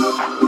Thank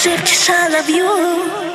sick cause I love you